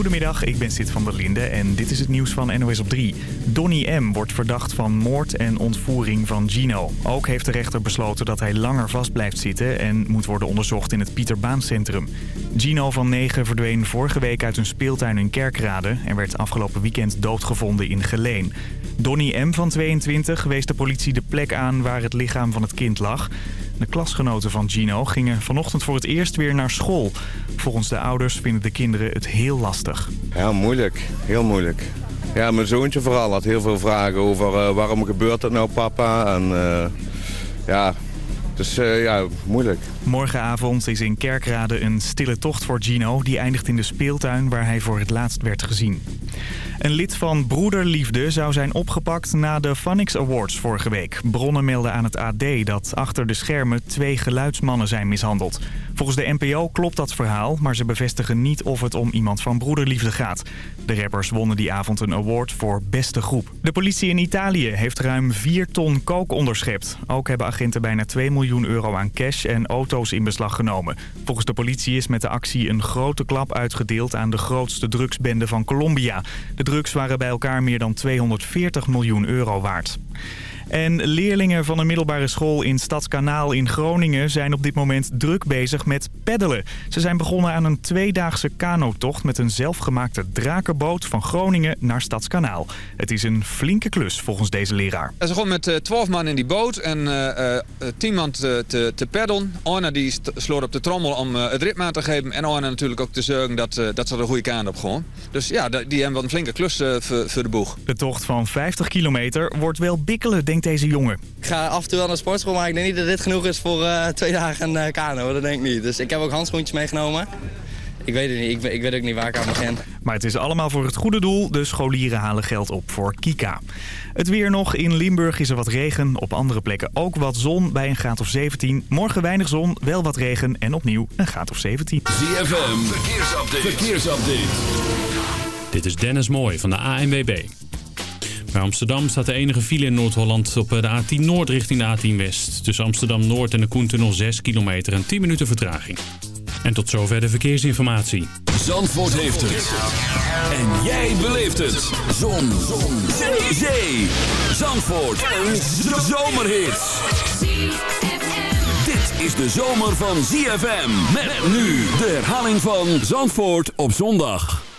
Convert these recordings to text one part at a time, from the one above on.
Goedemiddag, ik ben Sid van der Linde en dit is het nieuws van NOS op 3. Donny M. wordt verdacht van moord en ontvoering van Gino. Ook heeft de rechter besloten dat hij langer vast blijft zitten... en moet worden onderzocht in het Pieterbaancentrum. Gino van 9 verdween vorige week uit een speeltuin in Kerkrade... en werd afgelopen weekend doodgevonden in Geleen. Donny M. van 22 wees de politie de plek aan waar het lichaam van het kind lag... De klasgenoten van Gino gingen vanochtend voor het eerst weer naar school. Volgens de ouders vinden de kinderen het heel lastig. Ja, moeilijk. Heel moeilijk. Ja, mijn zoontje vooral had heel veel vragen over uh, waarom gebeurt dat nou papa. En uh, ja, dus uh, ja, moeilijk. Morgenavond is in Kerkrade een stille tocht voor Gino. Die eindigt in de speeltuin waar hij voor het laatst werd gezien. Een lid van Broederliefde zou zijn opgepakt na de Phonix Awards vorige week. Bronnen melden aan het AD dat achter de schermen twee geluidsmannen zijn mishandeld. Volgens de NPO klopt dat verhaal, maar ze bevestigen niet of het om iemand van Broederliefde gaat. De rappers wonnen die avond een award voor beste groep. De politie in Italië heeft ruim 4 ton kook onderschept. Ook hebben agenten bijna 2 miljoen euro aan cash en auto's in beslag genomen. Volgens de politie is met de actie een grote klap uitgedeeld aan de grootste drugsbende van Colombia. De drugs waren bij elkaar meer dan 240 miljoen euro waard. En leerlingen van een middelbare school in Stadskanaal in Groningen zijn op dit moment druk bezig met peddelen. Ze zijn begonnen aan een tweedaagse kanotocht met een zelfgemaakte drakenboot van Groningen naar Stadskanaal. Het is een flinke klus volgens deze leraar. Ze begon met uh, 12 man in die boot en uh, uh, 10 man te, te, te peddelen. Arne die sloot op de trommel om het ritme aan te geven en Arne natuurlijk ook te zorgen dat, dat ze er een goede kano op gewoon. Dus ja, die hebben wel een flinke klus uh, voor, voor de boeg. De tocht van 50 kilometer wordt wel bikkelen, denkt deze jongen. Ik ga af en toe wel naar de sportschool, maar ik denk niet dat dit genoeg is voor uh, twee dagen een uh, kano. Dat denk ik niet. Dus ik heb ook handschoentjes meegenomen. Ik weet het niet. Ik, ik weet ook niet waar ik aan begin. Maar het is allemaal voor het goede doel. De scholieren halen geld op voor Kika. Het weer nog. In Limburg is er wat regen. Op andere plekken ook wat zon bij een graad of 17. Morgen weinig zon, wel wat regen en opnieuw een graad of 17. ZFM, verkeersupdate. verkeersupdate. Dit is Dennis Mooij van de ANWB. Bij Amsterdam staat de enige file in Noord-Holland op de A10 Noord richting de A10 West. Tussen Amsterdam Noord en de Koentunnel 6 kilometer en 10 minuten vertraging. En tot zover de verkeersinformatie. Zandvoort heeft het. En jij beleeft het. Zon. Zon. Zee. Zee. Zandvoort. Een zomerhit. Dit is de zomer van ZFM. Met nu de herhaling van Zandvoort op zondag.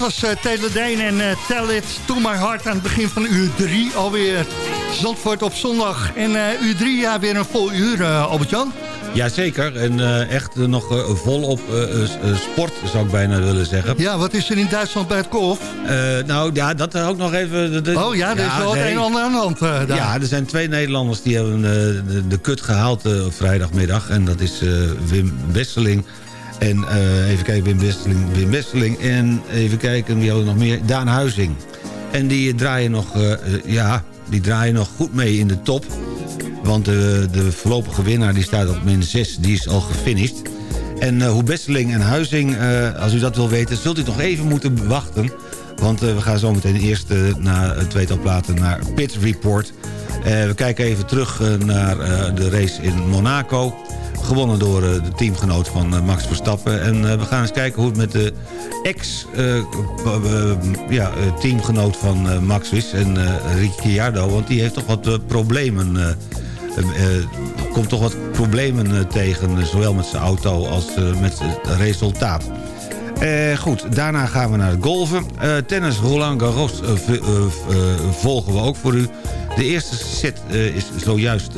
Was uh, en uh, Tell It To My Heart aan het begin van uur 3 alweer. Zandvoort op zondag. En uh, uur 3, ja, weer een vol uur, Albert-Jan. Jazeker, en uh, echt nog uh, volop sport zou ik bijna willen zeggen. Ja, wat is er in Duitsland bij het golf? nou ja, dat ook nog even... De, oh ja, er is wel nee, het een en ander aan de hand daar. Ja, er zijn twee Nederlanders die hebben de, de kut gehaald vrijdagmiddag. En dat is Wim Wesseling en even kijken, Wim Wesseling, Wim Wesseling en even kijken, wie hadden nog meer? Daan Huizing. En die draaien nog, ja, die draaien nog goed mee in de top... Want de, de voorlopige winnaar die staat op min 6, die is al gefinished. En hoe Besseling en Huizing, als u dat wil weten, zult u nog even moeten wachten. Want uh, we gaan zo meteen eerst na het tweetal platen naar Pit Report. we kijken even terug naar de race in Monaco. Gewonnen door de teamgenoot van Max Verstappen. En we gaan eens kijken hoe het met de ex-teamgenoot ja, van Max is. En Ricciardo, want die heeft toch wat problemen eh, komt toch wat problemen eh, tegen, zowel met zijn auto als eh, met het resultaat. Goed, daarna gaan we naar het golven. tennis Roland Garros volgen we ook voor u. De eerste set is zojuist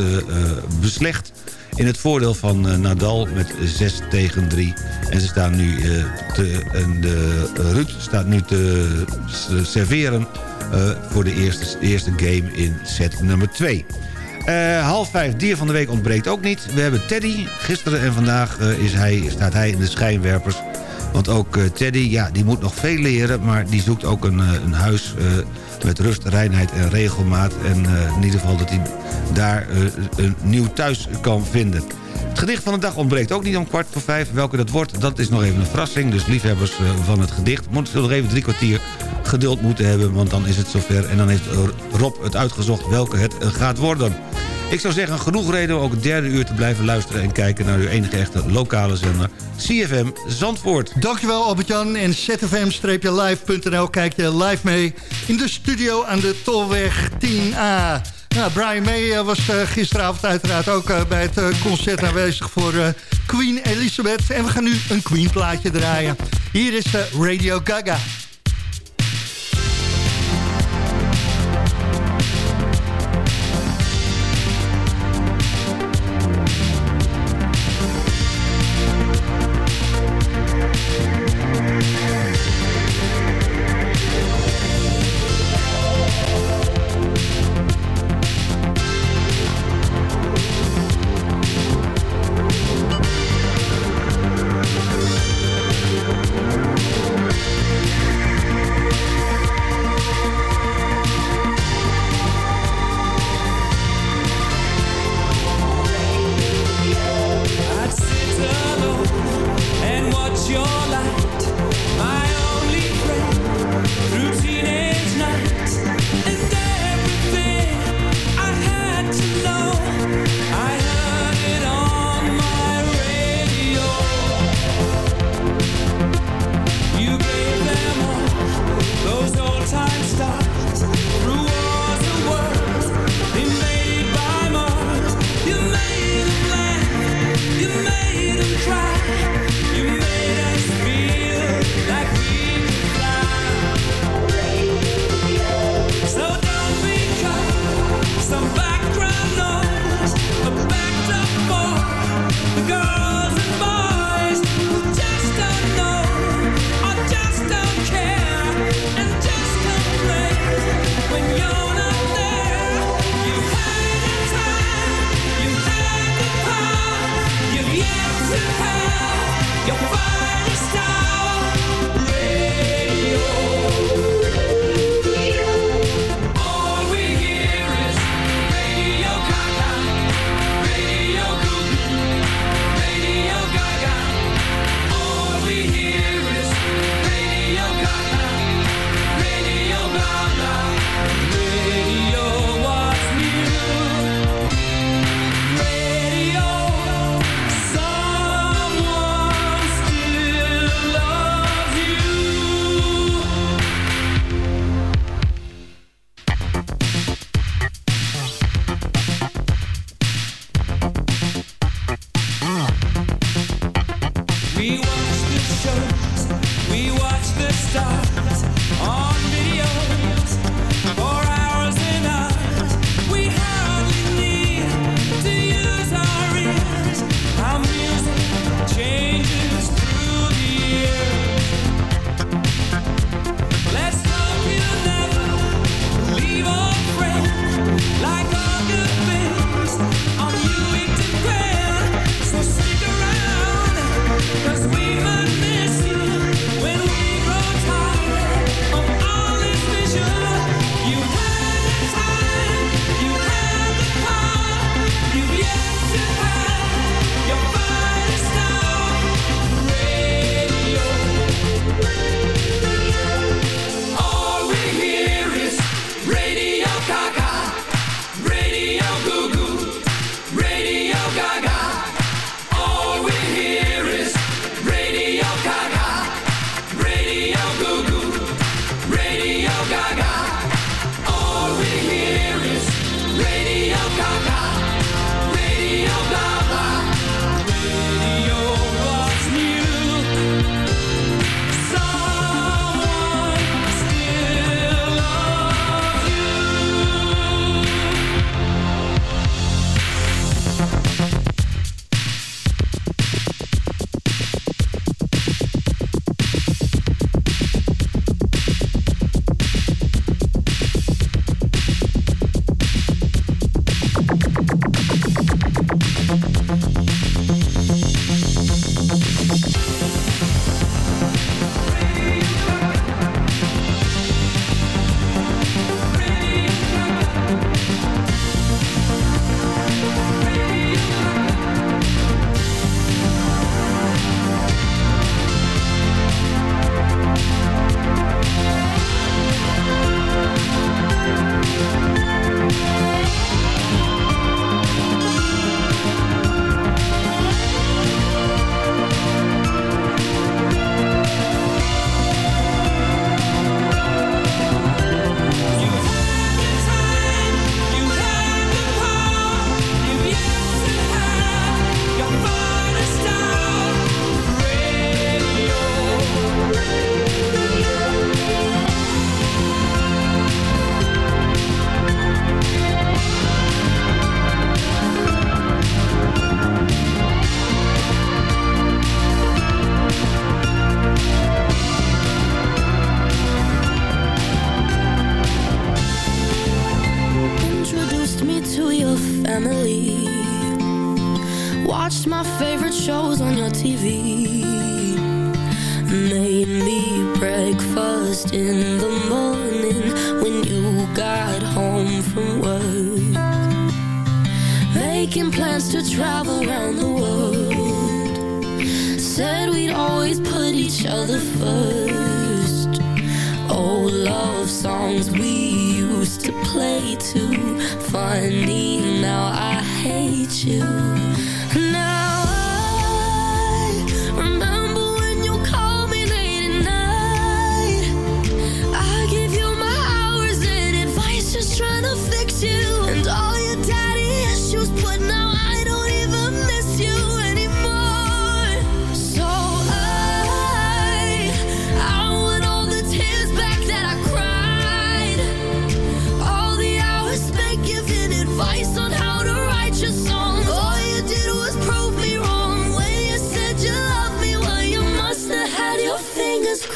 beslecht in het voordeel van Nadal met 6 tegen 3. En ze staan nu te, de Ruud staat nu te serveren voor de eerste, eerste game in set nummer 2. Uh, half vijf, dier van de week ontbreekt ook niet. We hebben Teddy. Gisteren en vandaag is hij, staat hij in de schijnwerpers. Want ook uh, Teddy, ja, die moet nog veel leren... maar die zoekt ook een, een huis met rust, reinheid en regelmaat. En in ieder geval dat hij daar een nieuw thuis kan vinden. Het gedicht van de dag ontbreekt ook niet om kwart voor vijf. Welke dat wordt, dat is nog even een verrassing. Dus liefhebbers van het gedicht moeten nog even drie kwartier geduld moeten hebben... want dan is het zover en dan heeft Rob het uitgezocht welke het gaat worden. Ik zou zeggen, genoeg reden om ook het derde uur te blijven luisteren... en kijken naar uw enige echte lokale zender, CFM Zandvoort. Dankjewel Albert-Jan en zfm-live.nl kijk je live mee... in de studio aan de Tolweg 10A. Nou, Brian May eh, was uh, gisteravond uiteraard ook uh, bij het concert aanwezig voor Queen Elizabeth. En we gaan nu een Queen plaatje draaien. Hier is Radio Gaga.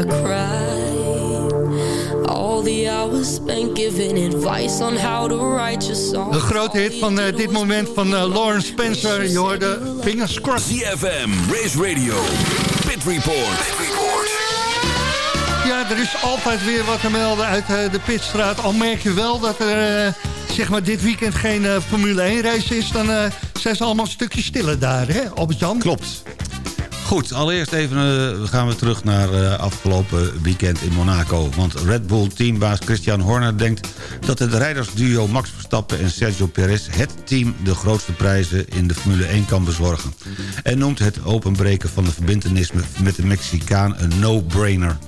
I cried. All the hours spent giving advice on how to write your song. Een grote hit van eh, dit moment van eh, Lawrence Spencer. Je hoorde Fingers Crossed. ZFM, Race Radio, Pit Report. Ja, er is altijd weer wat te melden uit eh, de pitstraat. Al merk je wel dat er zeg maar dit weekend geen Formule 1 race is... dan zijn ze allemaal een stukje stiller daar, hè, Albert-Jan? Klopt. Goed, allereerst even eh, gaan we terug naar eh, afgelopen weekend in Monaco. Want Red Bull teambaas Christian Horner denkt dat het rijdersduo Max Verstappen en Sergio Perez... het team de grootste prijzen in de Formule 1 kan bezorgen. En noemt het openbreken van de verbindenis met de Mexicaan een no-brainer.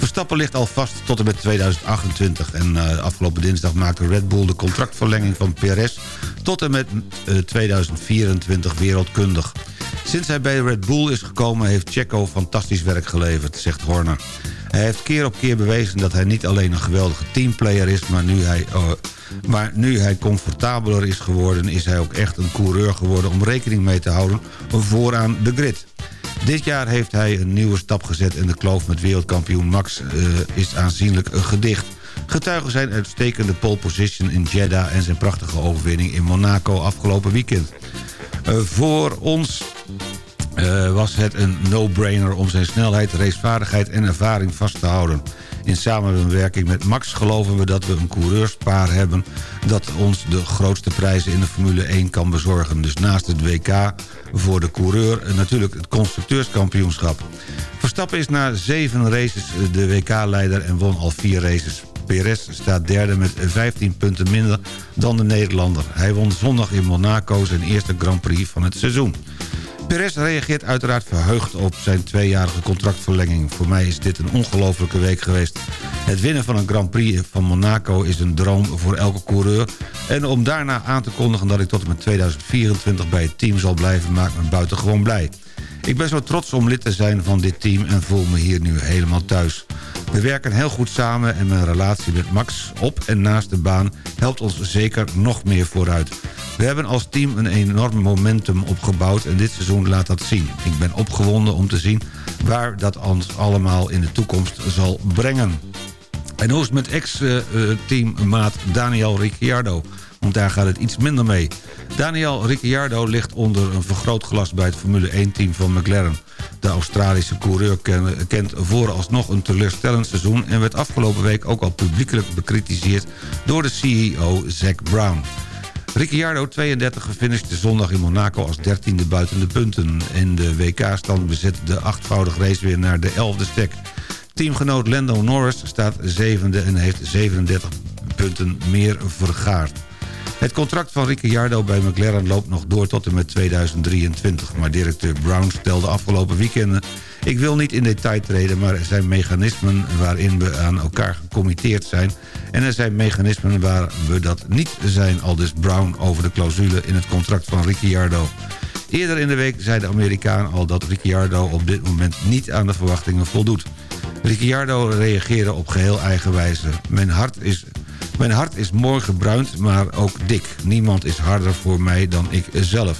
Verstappen ligt al vast tot en met 2028. En uh, afgelopen dinsdag maakte Red Bull de contractverlenging van Perez... tot en met uh, 2024 wereldkundig. Sinds hij bij Red Bull is gekomen heeft Checo fantastisch werk geleverd, zegt Horner. Hij heeft keer op keer bewezen dat hij niet alleen een geweldige teamplayer is... maar nu hij, uh, maar nu hij comfortabeler is geworden... is hij ook echt een coureur geworden om rekening mee te houden... vooraan de grid. Dit jaar heeft hij een nieuwe stap gezet... en de kloof met wereldkampioen Max uh, is aanzienlijk gedicht. Getuigen zijn uitstekende pole position in Jeddah... en zijn prachtige overwinning in Monaco afgelopen weekend. Uh, voor ons uh, was het een no-brainer om zijn snelheid, racevaardigheid en ervaring vast te houden. In samenwerking met Max geloven we dat we een coureurspaar hebben... dat ons de grootste prijzen in de Formule 1 kan bezorgen. Dus naast het WK voor de coureur natuurlijk het constructeurskampioenschap. Verstappen is na zeven races de WK-leider en won al vier races. Perez staat derde met 15 punten minder dan de Nederlander. Hij won zondag in Monaco zijn eerste Grand Prix van het seizoen. Perez reageert uiteraard verheugd op zijn tweejarige contractverlenging. Voor mij is dit een ongelofelijke week geweest. Het winnen van een Grand Prix van Monaco is een droom voor elke coureur. En om daarna aan te kondigen dat ik tot en met 2024 bij het team zal blijven... maakt me buitengewoon blij. Ik ben zo trots om lid te zijn van dit team en voel me hier nu helemaal thuis. We werken heel goed samen en mijn relatie met Max op en naast de baan helpt ons zeker nog meer vooruit. We hebben als team een enorm momentum opgebouwd en dit seizoen laat dat zien. Ik ben opgewonden om te zien waar dat ons allemaal in de toekomst zal brengen. En hoe is het met ex-teammaat Daniel Ricciardo? Want daar gaat het iets minder mee. Daniel Ricciardo ligt onder een vergrootglas bij het Formule 1-team van McLaren. De Australische coureur kent vooralsnog een teleurstellend seizoen... en werd afgelopen week ook al publiekelijk bekritiseerd door de CEO Zack Brown. Ricciardo, 32, finishte zondag in Monaco als 13e buiten de punten. In de WK-stand bezet de achtvoudig race weer naar de 11e stek. Teamgenoot Lando Norris staat zevende en heeft 37 punten meer vergaard. Het contract van Ricciardo bij McLaren loopt nog door tot en met 2023. Maar directeur Brown stelde afgelopen weekenden... ik wil niet in detail treden, maar er zijn mechanismen waarin we aan elkaar gecommitteerd zijn... en er zijn mechanismen waar we dat niet zijn, al dus Brown over de clausule in het contract van Ricciardo. Eerder in de week zei de Amerikaan al dat Ricciardo op dit moment niet aan de verwachtingen voldoet. Ricciardo reageerde op geheel eigen wijze. Mijn hart is mijn hart is mooi gebruind, maar ook dik. Niemand is harder voor mij dan ik zelf.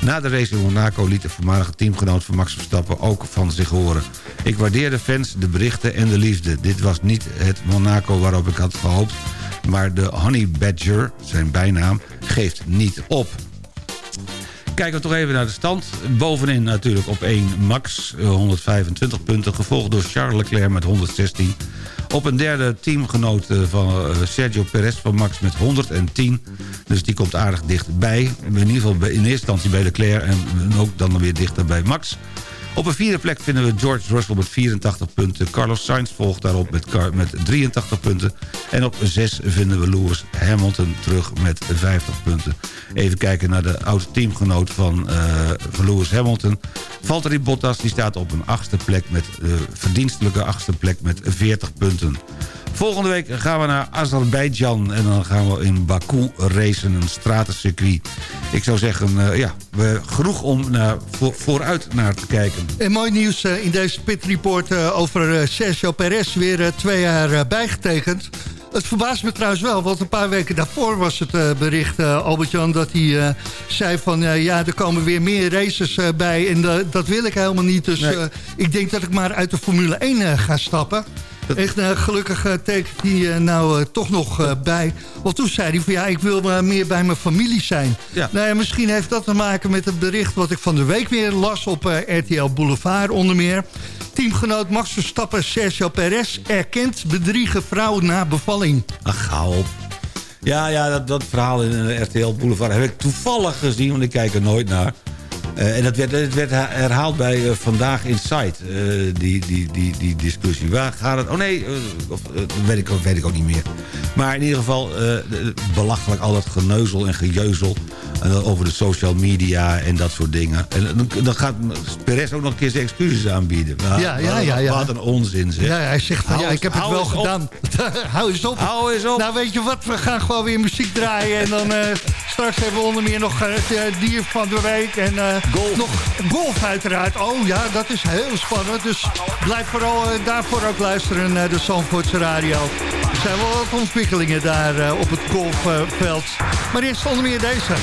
Na de race in Monaco liet de voormalige teamgenoot van Max Verstappen ook van zich horen. Ik waardeer de fans, de berichten en de liefde. Dit was niet het Monaco waarop ik had gehoopt... maar de Honey Badger, zijn bijnaam, geeft niet op. Kijken we toch even naar de stand. Bovenin natuurlijk op 1 Max, 125 punten... gevolgd door Charles Leclerc met 116... Op een derde teamgenoot eh, van eh, Sergio Perez van Max met 110. Dus die komt aardig dichtbij. In ieder geval in eerste instantie bij Leclerc en ook dan weer dichter bij Max. Op een vierde plek vinden we George Russell met 84 punten. Carlos Sainz volgt daarop met, met 83 punten. En op 6 vinden we Lewis Hamilton terug met 50 punten. Even kijken naar de oude teamgenoot van, uh, Lewis Hamilton. Valtteri Bottas die staat op een achtste plek met uh, verdienstelijke achtste plek met 40 punten. Volgende week gaan we naar Azerbeidzjan en dan gaan we in Baku racen, een stratencircuit. Ik zou zeggen, uh, ja, we, genoeg om naar, voor, vooruit naar te kijken. En mooi nieuws uh, in deze pitreport uh, over Sergio Perez, weer twee jaar bijgetekend. Het verbaast me trouwens wel, want een paar weken daarvoor was het bericht, Albert-Jan... dat hij zei van, ja, er komen weer meer races bij en dat wil ik helemaal niet. Dus nee. ik denk dat ik maar uit de Formule 1 ga stappen. Echt uh, gelukkig uh, tekent hij uh, nou toch nog bij. Want toen zei hij van ja, ik wil meer bij mijn familie zijn. Ja. Nou ja, misschien heeft dat te maken met het bericht wat ik van de week weer las op RTL Boulevard onder meer. Teamgenoot Max Verstappen Sergio Perez erkent bedriegen vrouw na bevalling. Ach, ga op. Ja, ja dat, dat verhaal in RTL Boulevard heb ik toevallig gezien, want ik kijk er nooit naar. Uh, en dat werd, het werd herhaald bij uh, Vandaag Insight, uh, die, die, die, die discussie. Waar gaat het? Oh nee, of, weet, ik, weet ik ook niet meer. Maar in ieder geval belachelijk al dat geneuzel en gejeuzel... over de social media en dat soort dingen. En dan, dan gaat Perez ook nog een keer zijn excuses aanbieden. Maar, ja, ja, ja, ja. Wat een onzin zeg. Ja, hij zegt van, ja, ik heb het wel gedaan. hou eens op. Hou eens op. Nou, weet je wat, we gaan gewoon weer muziek draaien. En dan straks hebben we onder meer nog het dier van de week. En nog golf uiteraard. Oh ja, dat is heel spannend. Dus blijf vooral uh, daarvoor ook luisteren naar de Zandvoortse Radio. Er zijn wel wat ontwikkelingen daar uh, op het golfveld. maar eerst onder meer deze.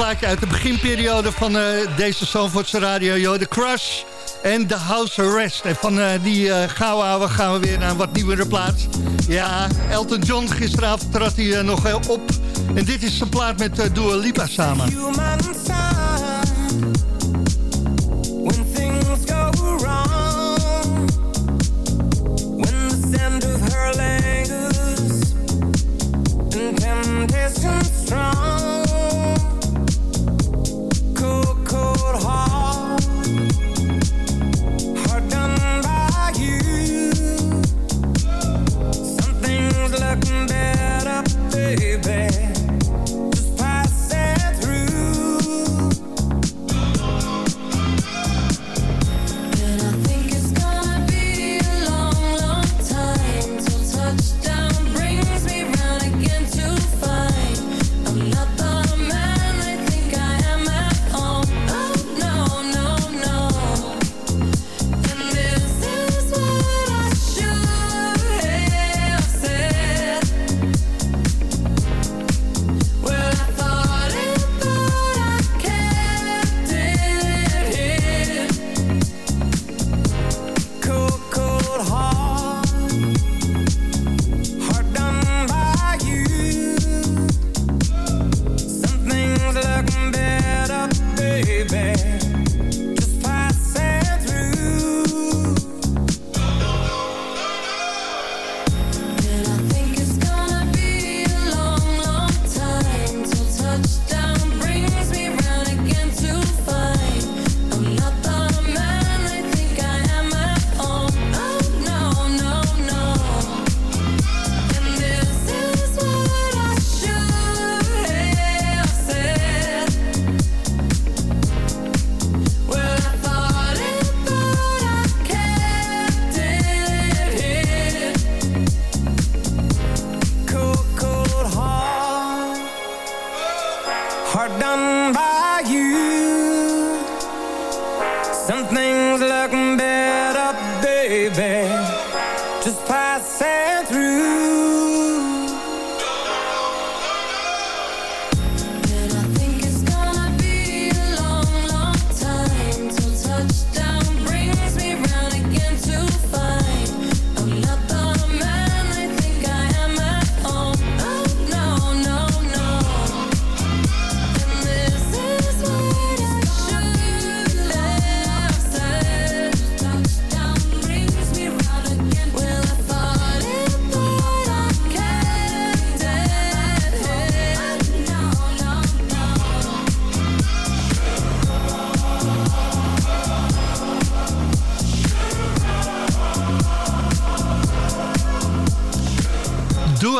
Plaatje uit de beginperiode van uh, deze Zandvoortse radio. Yo, The Crush en The House Arrest. En van uh, die uh, gauw gaan we weer naar een wat nieuwere plaats. Ja, Elton John gisteravond trad hij nog op. En dit is zijn plaat met uh, Dua Lipa samen.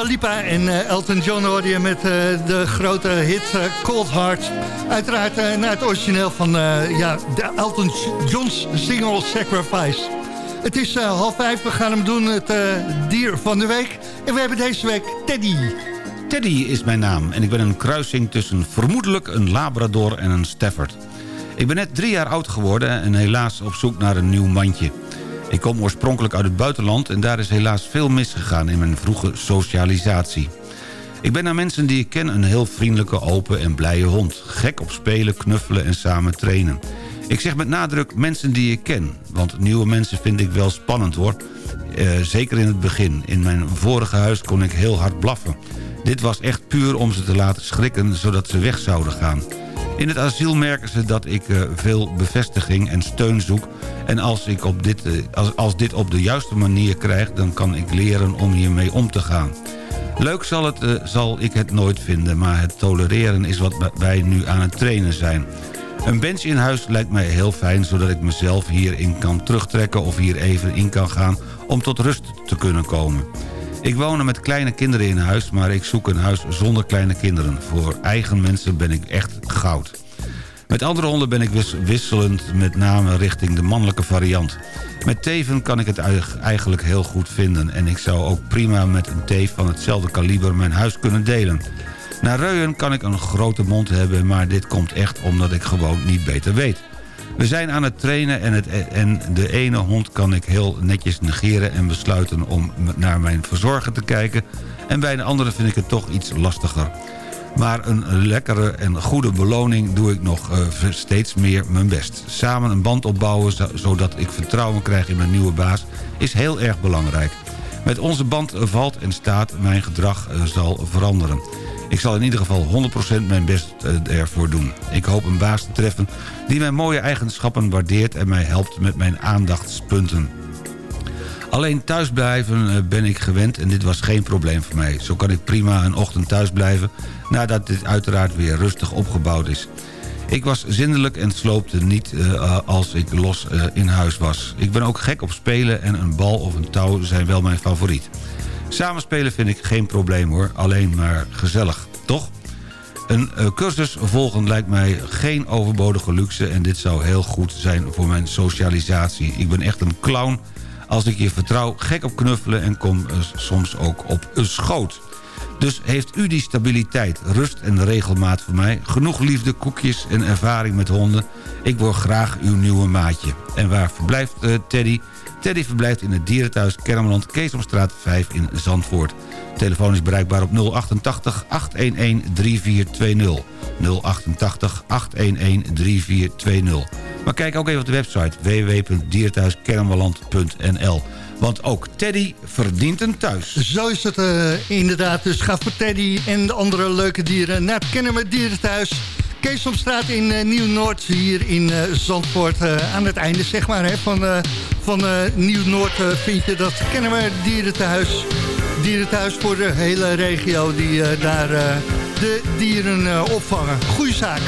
Lipa en uh, Elton John hoorde je met uh, de grote hit uh, Cold Heart. Uiteraard naar het origineel van ja, de Elton John's single Sacrifice. Het is half vijf, we gaan hem doen, het dier van de week. En we hebben deze week Teddy. Teddy is mijn naam en ik ben een kruising tussen vermoedelijk een Labrador en een Stafford. Ik ben net drie jaar oud geworden en helaas op zoek naar een nieuw mandje. Ik kom oorspronkelijk uit het buitenland en daar is helaas veel misgegaan in mijn vroege socialisatie. Ik ben naar mensen die ik ken een heel vriendelijke, open en blije hond. Gek op spelen, knuffelen en samen trainen. Ik zeg met nadruk mensen die ik ken. Want nieuwe mensen vind ik wel spannend hoor. Eh, zeker in het begin. In mijn vorige huis kon ik heel hard blaffen. Dit was echt puur om ze te laten schrikken zodat ze weg zouden gaan. In het asiel merken ze dat ik uh, veel bevestiging en steun zoek... en als, ik op dit, uh, als, als dit op de juiste manier krijg... dan kan ik leren om hiermee om te gaan. Leuk zal, het, uh, zal ik het nooit vinden... maar het tolereren is wat wij nu aan het trainen zijn. Een bench in huis lijkt mij heel fijn... zodat ik mezelf hierin kan terugtrekken of hier even in kan gaan... om tot rust te kunnen komen. Ik woon met kleine kinderen in huis, maar ik zoek een huis zonder kleine kinderen. Voor eigen mensen ben ik echt goud. Met andere honden ben ik wisselend met name richting de mannelijke variant. Met teven kan ik het eigenlijk heel goed vinden... en ik zou ook prima met een teef van hetzelfde kaliber mijn huis kunnen delen. Naar reuien kan ik een grote mond hebben... maar dit komt echt omdat ik gewoon niet beter weet. We zijn aan het trainen en, het, en de ene hond kan ik heel netjes negeren... en besluiten om naar mijn verzorger te kijken... en bij de andere vind ik het toch iets lastiger. Maar een lekkere en goede beloning doe ik nog uh, steeds meer mijn best. Samen een band opbouwen zodat ik vertrouwen krijg in mijn nieuwe baas is heel erg belangrijk. Met onze band valt en staat mijn gedrag uh, zal veranderen. Ik zal in ieder geval 100% mijn best uh, ervoor doen. Ik hoop een baas te treffen die mijn mooie eigenschappen waardeert... en mij helpt met mijn aandachtspunten. Alleen thuisblijven ben ik gewend en dit was geen probleem voor mij. Zo kan ik prima een ochtend thuis blijven... nadat dit uiteraard weer rustig opgebouwd is. Ik was zindelijk en sloopte niet uh, als ik los in huis was. Ik ben ook gek op spelen en een bal of een touw zijn wel mijn favoriet. Samenspelen vind ik geen probleem hoor, alleen maar gezellig, toch? Een uh, cursus volgen lijkt mij geen overbodige luxe... en dit zou heel goed zijn voor mijn socialisatie. Ik ben echt een clown als ik je vertrouw, gek op knuffelen... en kom soms ook op een schoot. Dus heeft u die stabiliteit, rust en regelmaat voor mij... genoeg liefde, koekjes en ervaring met honden... ik word graag uw nieuwe maatje. En waar verblijft uh, Teddy? Teddy verblijft in het dierenthuis Kermeland, Keesomstraat 5 in Zandvoort. Telefoon is bereikbaar op 088 811 3420. 088 811 3420. Maar kijk ook even op de website www.dierenthuiskermeland.nl. Want ook Teddy verdient een thuis. Zo is het uh, inderdaad. Dus ga voor Teddy en de andere leuke dieren naar het Kennemer Dierenthuis. Keesomstraat in uh, Nieuw-Noord hier in uh, Zandvoort. aan het einde zeg maar hè, van, van Nieuw-Noord vind je dat Kennemer Dierenthuis. Dierenthuis voor de hele regio die daar de dieren opvangen. Goeie zaak.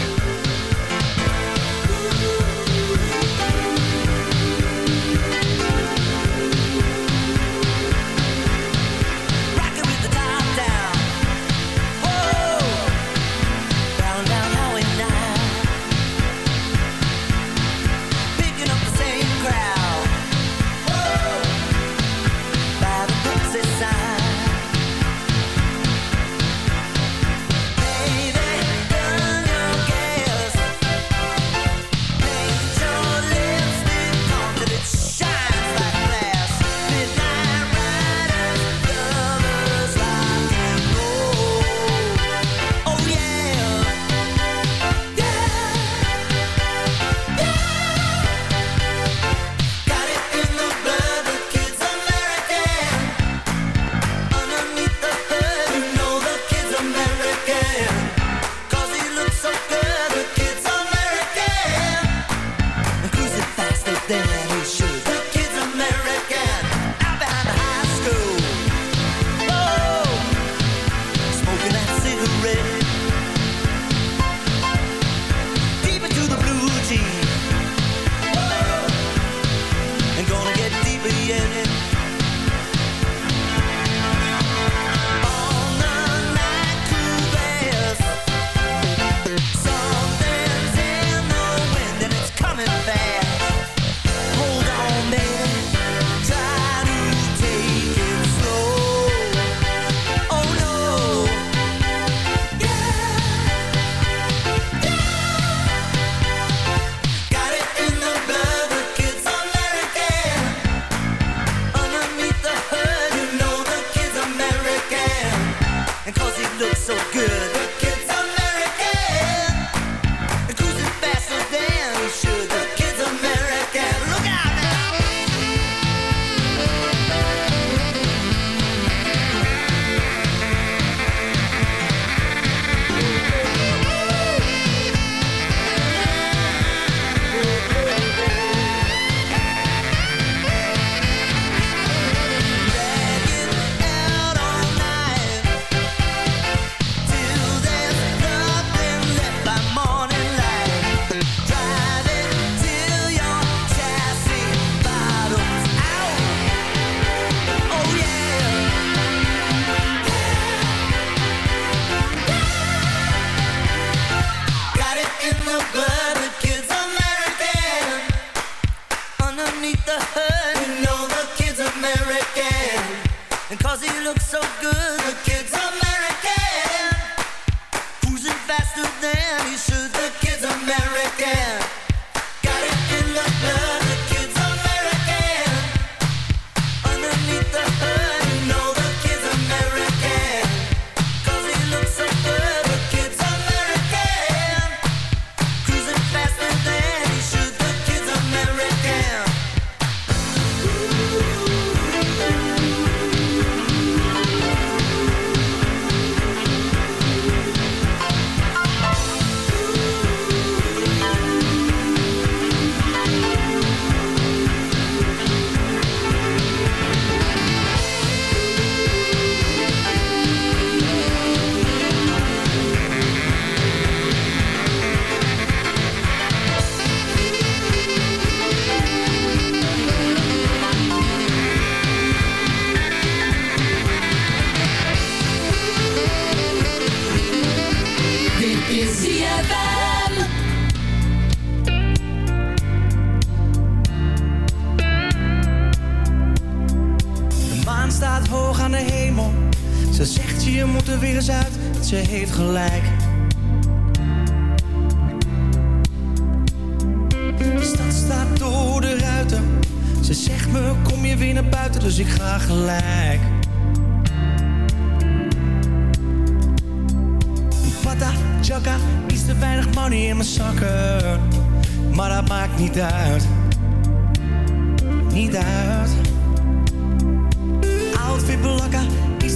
Cause he looks so good, the kid's American. Cruising faster than he should, the kid's American.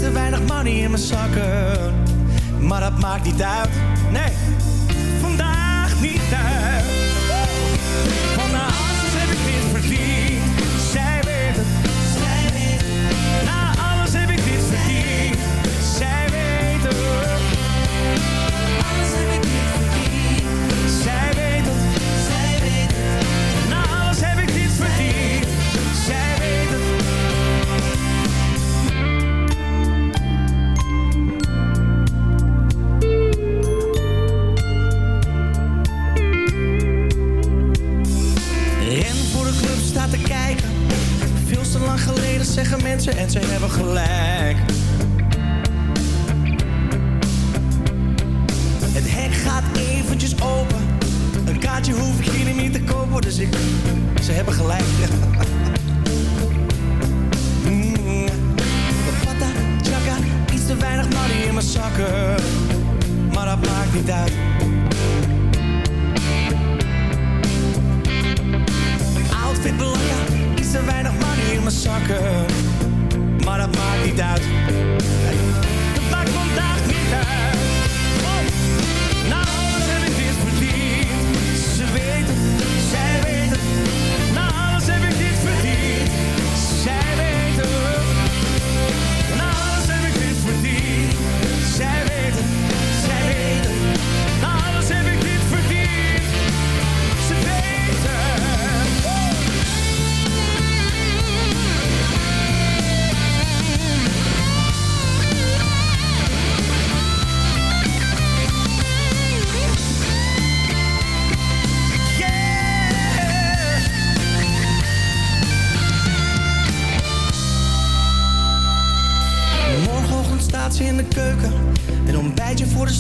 Te weinig money in mijn zakken. Maar dat maakt niet uit. Nee, geleden zeggen mensen en ze hebben gelijk. Het hek gaat eventjes open. Een kaartje hoef ik hier niet te kopen, dus ik... Ze hebben gelijk. Mm. Pata, chaka, iets te weinig money in mijn zakken. Maar dat maakt niet uit. Outfit belangrijk, te weinig money in mijn zakken. Maar dat maakt niet uit.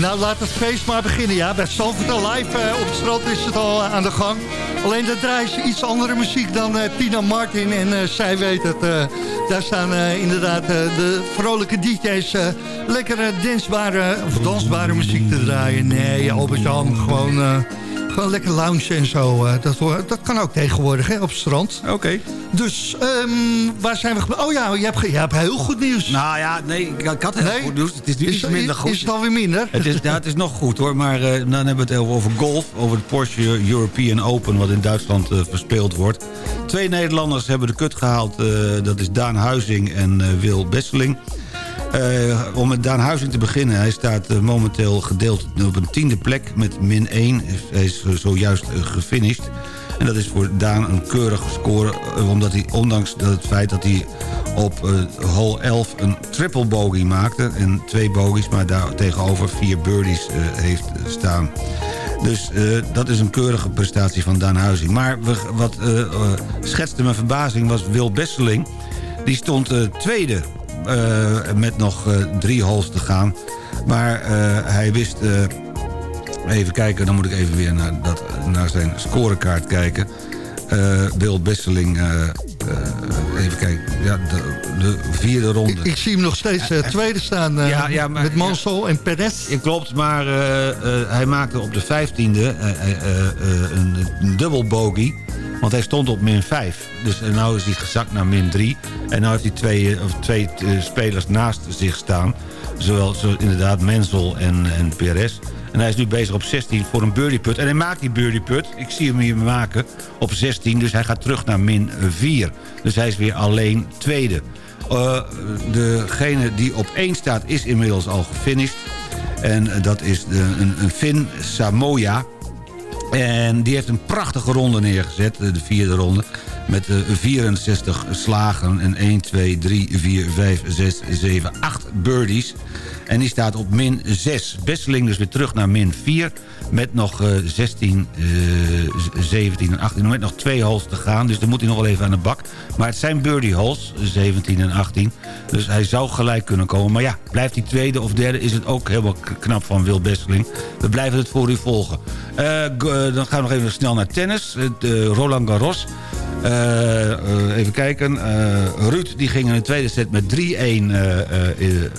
Nou, laat het feest maar beginnen. Ja, bij Zandvoort Live eh, op het strand is het al eh, aan de gang. Alleen dat draaien ze iets andere muziek dan eh, Tina Martin en eh, zij weet het. daar staan inderdaad de vrolijke DJ's lekkere dansbare, of dansbare muziek te draaien. Nee, Albert-Jan, gewoon, gewoon lekker lounge en zo. eh, dat, dat kan ook tegenwoordig hè, op het strand. Oké. Dus, ehm, waar zijn we... Oh ja, je hebt, je hebt heel goed nieuws. Nou ja, nee, ik, ik had heel Nee? goed nieuws. Het is nu is, iets minder goed. is het alweer minder? Het is, ja, het is nog goed hoor, maar eh, dan hebben we het over golf. Over het Porsche European Open wat in Duitsland eh, verspeeld wordt. Twee Nederlanders hebben de kut gehaald. eh, dat is Daan Huizing en Wil Besseling. Eh, om met Daan Huizing te beginnen. Hij staat eh, momenteel gedeeld op een tiende plek met min 1. Hij is zojuist eh, gefinished. En dat is voor Daan een keurige score. omdat hij, ondanks het feit dat hij op hole 11 een triple bogey maakte. En twee bogies, maar daar tegenover vier birdies heeft staan. Dus dat is een keurige prestatie van Daan Huizing. Maar wat schetste mijn verbazing was Wil Besseling. Die stond tweede met nog eh, drie holes te gaan. Maar eh, hij wist... eh, even kijken, dan moet ik even weer naar, dat, naar zijn scorekaart kijken. Eh Wil Besseling... eh, even kijken. Ja, de, de vierde ronde. Ik, ik zie hem nog steeds eh, tweede staan eh, Ja, ja, maar- met Mansell en Perez. Klopt, maar hij maakte op de vijftiende een, een dubbel bogey. Want hij stond op min 5. Dus nu is hij gezakt naar min 3. En nu heeft hij twee, of twee spelers naast zich staan. Zowel zo, inderdaad Menzel en, en Perez. En hij is nu bezig op 16 voor een birdie putt. En hij maakt die birdie putt. Ik zie hem hier maken op 16. Dus hij gaat terug naar min 4. Dus hij is weer alleen tweede. Eh, degene die op 1 staat is inmiddels al gefinished. En eh, dat is de, een, een Finn Samoa. En die heeft een prachtige ronde neergezet, eh, de vierde ronde. Met eh, 64 slagen en 1, 2, 3, 4, 5, 6, 7, 8 birdies. En die staat op min 6. Besseling dus weer terug naar min 4. Met nog eh, 16, eh, 17 en 18. Met nog twee holes te gaan. Dus dan moet hij nog wel even aan de bak. Maar het zijn birdie holes, 17 en 18. Dus hij zou gelijk kunnen komen. Maar ja, blijft hij tweede of derde is het ook helemaal knap van Wil Besseling. We blijven het voor u volgen. Eh, eh, dan gaan we nog even snel naar tennis. Eh, Roland Garros. Eh, eh, even kijken. Eh, Ruud die ging in de tweede set met 3-1. eh, eh, eh, eh,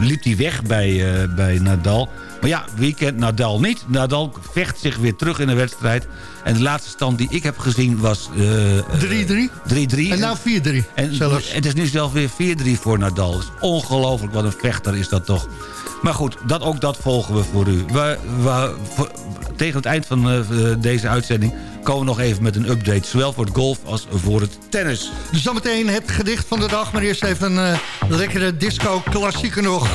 liep hij weg bij, bij Nadal. Maar ja, wie kent Nadal niet? Nadal vecht zich weer terug in de wedstrijd. En de laatste stand die ik heb gezien was... eh, eh, 3-3. 3-3. En nou 4-3 En zelfs. het is nu zelf weer 4-3 voor Nadal. Ongelooflijk, wat een vechter is dat toch. Maar goed, dat, ook dat volgen we voor u. We, we- voor- tegen het eind van deze uitzending komen we nog even met een update. Zowel voor het golf als voor het tennis. Dus zometeen het gedicht van de dag. Maar eerst even een eh, lekkere disco-klassieker nog.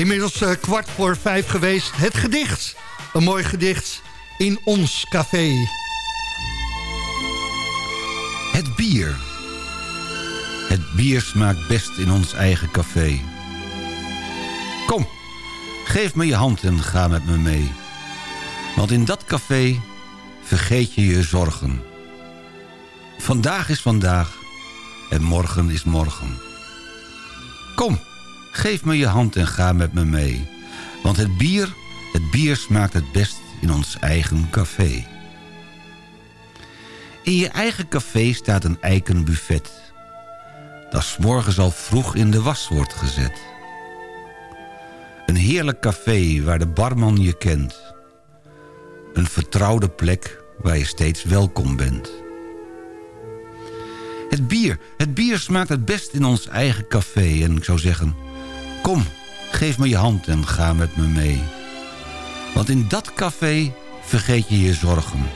Inmiddels uh, kwart voor vijf geweest. Het gedicht. Een mooi gedicht in ons café. Het bier. Het bier smaakt best in ons eigen café. Kom, geef me je hand en ga met me mee. Want in dat café vergeet je je zorgen. Vandaag is vandaag en morgen is morgen. Kom, geef me je hand en ga met me mee. Want het bier, het bier smaakt het best in ons eigen café. In je eigen café staat een eiken buffet. Dat s morgens al vroeg in de was wordt gezet. Een heerlijk café waar de barman je kent. Een vertrouwde plek waar je steeds welkom bent. Het bier, het bier smaakt het best in ons eigen café. En ik zou zeggen, kom, geef me je hand en ga met me mee. Want in dat café vergeet je je zorgen.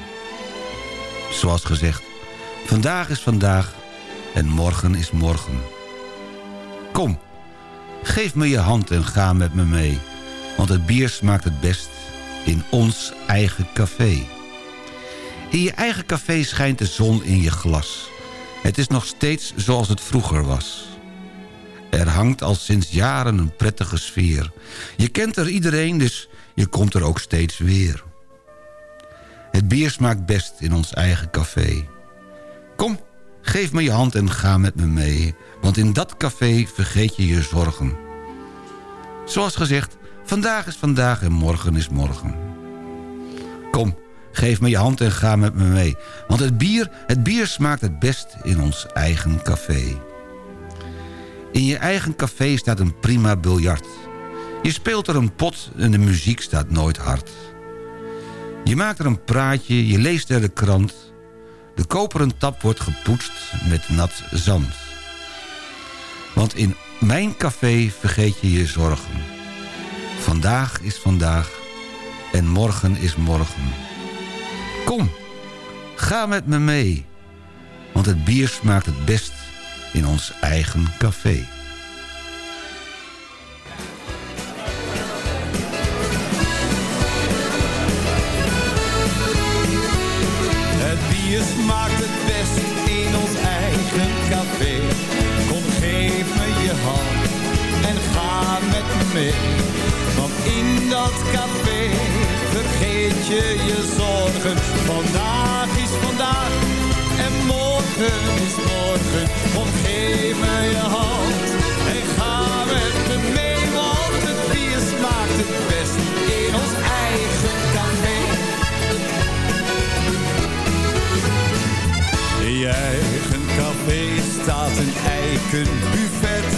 Zoals gezegd, vandaag is vandaag en morgen is morgen. Kom, geef me je hand en ga met me mee. Want het bier smaakt het best in ons eigen café. In je eigen café schijnt de zon in je glas. Het is nog steeds zoals het vroeger was. Er hangt al sinds jaren een prettige sfeer. Je kent er iedereen, dus je komt er ook steeds weer. Het bier smaakt best in ons eigen café. Kom, geef me je hand en ga met me mee. Want in dat café vergeet je je zorgen. Zoals gezegd, vandaag is vandaag en morgen is morgen. Kom, geef me je hand en ga met me mee. Want het bier, het bier smaakt het best in ons eigen café. In je eigen café staat een prima biljart. Je speelt er een pot en de muziek staat nooit hard. Je maakt er een praatje, je leest er de krant. De koperen tap wordt gepoetst met nat zand. Want in mijn café vergeet je je zorgen. Vandaag is vandaag en morgen is morgen. Kom, ga met me mee. Want het bier smaakt het best in ons eigen café. Het bier smaakt het best in ons eigen café. Kom, geef me je hand en ga met me mee. Want in dat café vergeet je je zorgen. Vandaag is vandaag morgen is morgen. Kom, geef me je hand en ga met me mee. Want het bier smaakt het best in ons eigen café. In je eigen café staat een eiken buffet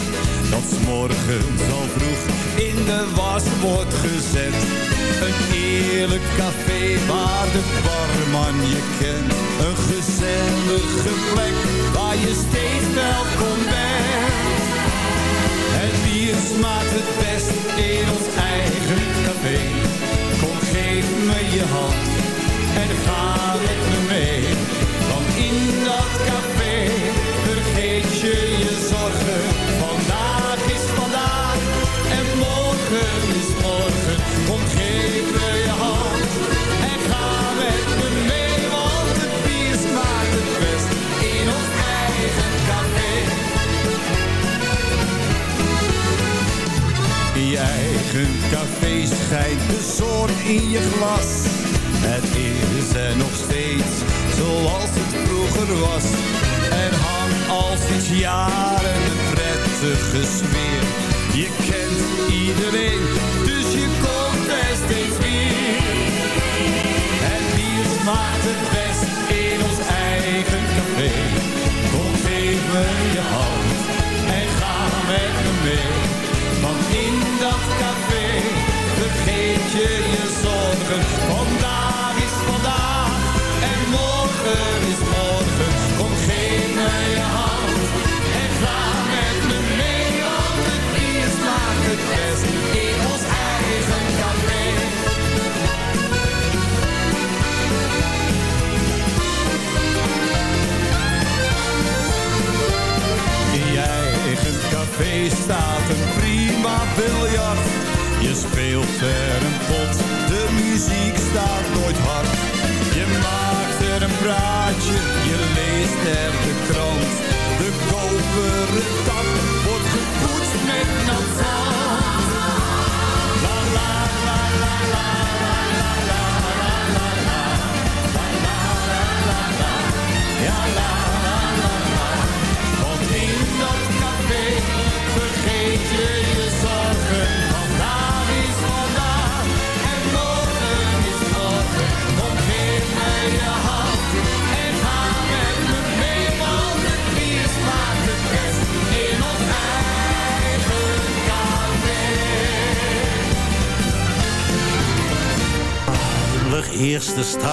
Dat s'morgens al vroeg in de was wordt gezet Een eerlijk café waar de barman je kent. Een gezellige plek waar je steeds welkom bent. Het bier smaakt het best in ons eigen café. Kom geef me je hand en ga schijnt de zon in je glas. Het is er nog steeds zoals het vroeger was. Er hangt al sinds jaren een prettige sfeer. Je kent iedereen, dus je komt best steeds weer. Het bier smaakt het best in ons eigen café. Kom, me je hand en ga met me mee. Want in dat café vergeet je je zorgen. Vandaag is vandaag en morgen is morgen. Kom, geef me je hand en ga met me mee. Want het bier smaakt het best in ons eigen café. In je eigen café staat een je speelt er een pot, de muziek staat nooit hard. Je maakt er een praatje, je leest er de krant. De koperen tap wordt gepoetst met natte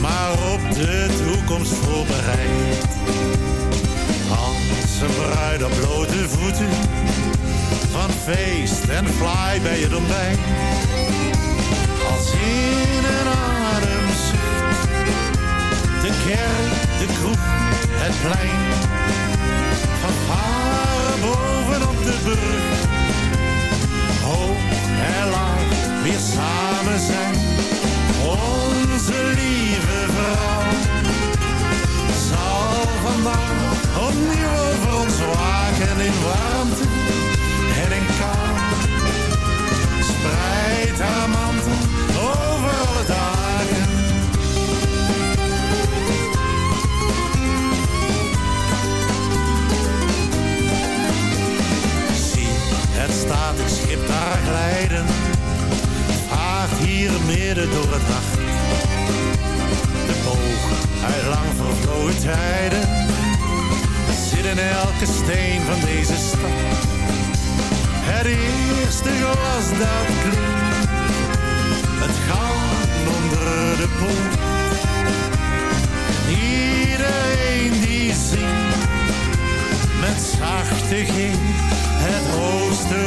Maar op de toekomst voorbereid. Als een bruid op blote voeten, van feest en fly bij het ontbijt. Als in een ademzucht, de kerk, de kroeg, het plein van varen bovenop de brug. Hoog en laag weer samen zijn. Onze lieve vrouw zal vandaag opnieuw over ons waken in warmte en in kou. Spreid haar mantel over alle dagen. Zie het statig schip daar glijden, midden door het nacht. De boog uit lang vervlogen tijden, zit in elke steen van deze stad. Het eerste glas dat klinkt, het goud onder de poort. Iedereen die zingt met zachte G het hoogste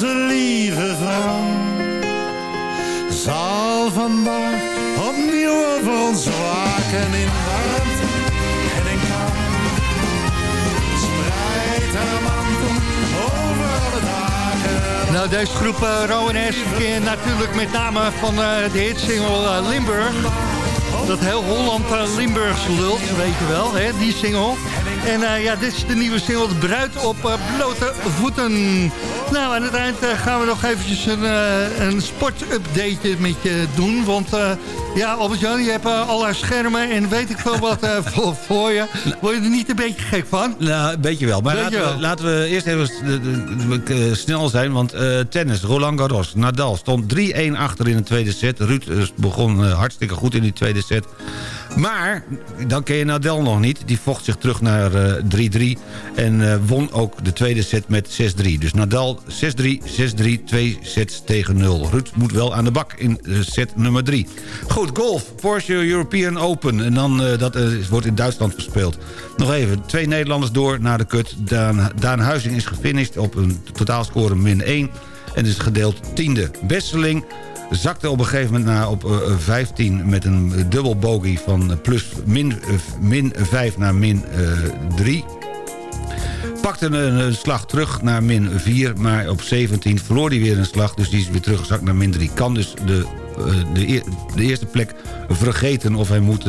Onze lieve vrouw zal vandaag opnieuw over ons waken in warmte en in kou. Spreid haar mantel over alle dagen. Nou, deze groep uh, Rowan S. ken natuurlijk met name van eh, de hitsingle eh, Limburg. Dat heel Holland uh, Limburgs lult, weet je wel, hè, die single. En eh, ja, dit is de nieuwe single, Bruid op eh, blote voeten. Nou, aan het eind eh, gaan we nog eventjes een, eh, een sportupdate met je doen. Want eh, ja, Albert-Jan, je hebt eh, al haar schermen en weet ik veel wat voor, voor je. Word je er niet een beetje gek van? Nou, een beetje wel. Maar laten, wel. We, laten we eerst even snel zijn. Want tennis, Roland Garros, Nadal stond 3-1 achter in de tweede set. Ruud begon hartstikke goed in die tweede set. Maar, dan ken je Nadal nog niet. Die vocht zich terug naar eh, 3-3. En eh, won ook de tweede set met 6-3. Dus Nadal 6-3, 6-3, twee sets tegen 0. Ruud moet wel aan de bak in eh, set nummer 3. Goed, golf. Porsche European Open. En dan, eh, dat eh, wordt in Duitsland verspeeld. Nog even, twee Nederlanders door naar de kut. Daan, Daan Huizing is gefinished op een totaalscore min 1. En is gedeeld tiende. Besseling zakte op een gegeven moment naar op eh, 15 met een eh, dubbel bogey van eh, plus min, eh, min 5 naar min eh, 3. Pakte een, slag terug naar min 4, maar op 17 verloor hij weer een slag. Dus die is weer teruggezakt naar min 3. Kan dus de, eh, de, de eerste plek vergeten of hij moet...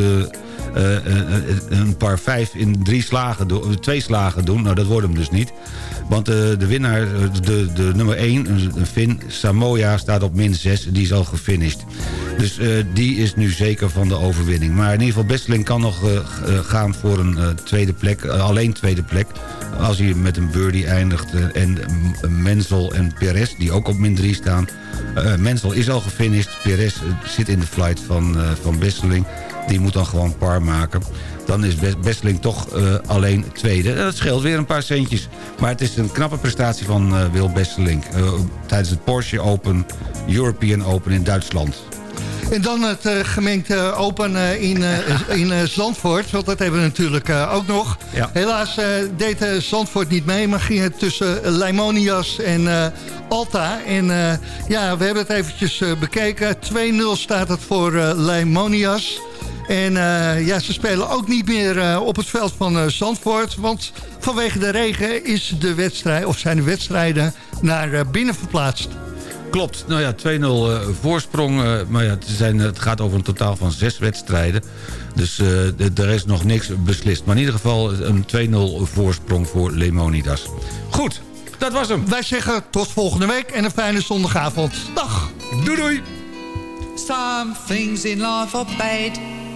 eh, eh, eh, een par 5 in drie slagen doen, twee slagen doen. Nou, dat wordt hem dus niet. Want de winnaar, de, de nummer 1, een Finn, Samoa, staat op min 6. Die is al gefinished. Dus die is nu zeker van de overwinning. Maar in ieder geval, Besseling kan nog gaan voor een tweede plek. alleen tweede plek. Als hij met een birdie eindigt. en Menzel en Perez, die ook op min 3 staan. Menzel is al gefinished. Perez zit in de flight van, van Besseling. Die moet dan gewoon par maken dan is Besseling toch uh, alleen tweede. Dat scheelt weer een paar centjes. Maar het is een knappe prestatie van uh, Wil Besseling... Uh, tijdens het Porsche Open, European Open in Duitsland. En dan het uh, gemengd Open uh, in, in Zandvoort. Want dat hebben we natuurlijk ook nog. Ja. Helaas deed Zandvoort niet mee. Maar ging het tussen Leimonias en Alta. En ja, we hebben het eventjes bekeken. 2-0 staat het voor Leimonias. En uh, ja, ze spelen ook niet meer uh, op het veld van uh, Zandvoort. Want vanwege de regen is de wedstrijd, of zijn de wedstrijden naar binnen verplaatst. Klopt. Nou ja, 2-0 voorsprong. maar ja, het, zijn, het gaat over een totaal van zes wedstrijden. Dus er is nog niks beslist. Maar in ieder geval een 2-0 voorsprong voor Lemonidas. Goed, dat was hem. Wij zeggen tot volgende week en een fijne zondagavond. Dag. Doei doei. Some things in life are bad.